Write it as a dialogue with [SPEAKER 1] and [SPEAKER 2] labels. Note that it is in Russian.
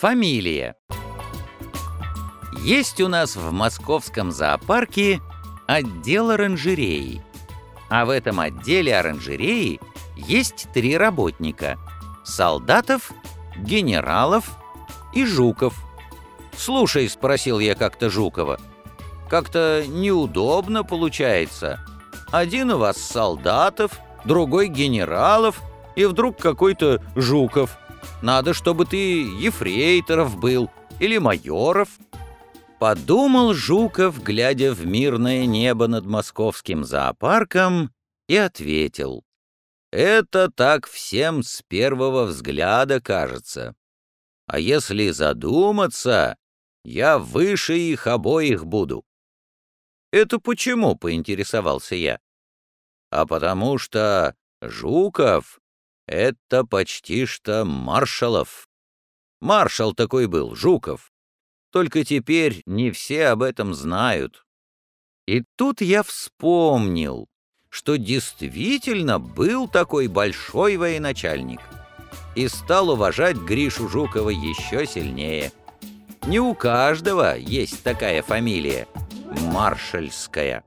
[SPEAKER 1] Фамилия. Есть у нас в московском зоопарке отдел оранжереи. А в этом отделе оранжереи есть три работника – солдатов, генералов и жуков. «Слушай», — спросил я как-то Жукова, — «как-то неудобно получается. Один у вас солдатов, другой генералов, и вдруг какой-то Жуков. Надо, чтобы ты ефрейторов был или майоров». Подумал Жуков, глядя в мирное небо над московским зоопарком, и ответил. «Это так всем с первого взгляда кажется. А если задуматься, я выше их обоих буду». «Это почему?» — поинтересовался я. «А потому что Жуков — это почти что маршалов. Маршал такой был, Жуков. Только теперь не все об этом знают. И тут я вспомнил, что действительно был такой большой военачальник и стал уважать Гришу Жукова еще сильнее. Не у каждого есть такая фамилия — Маршальская.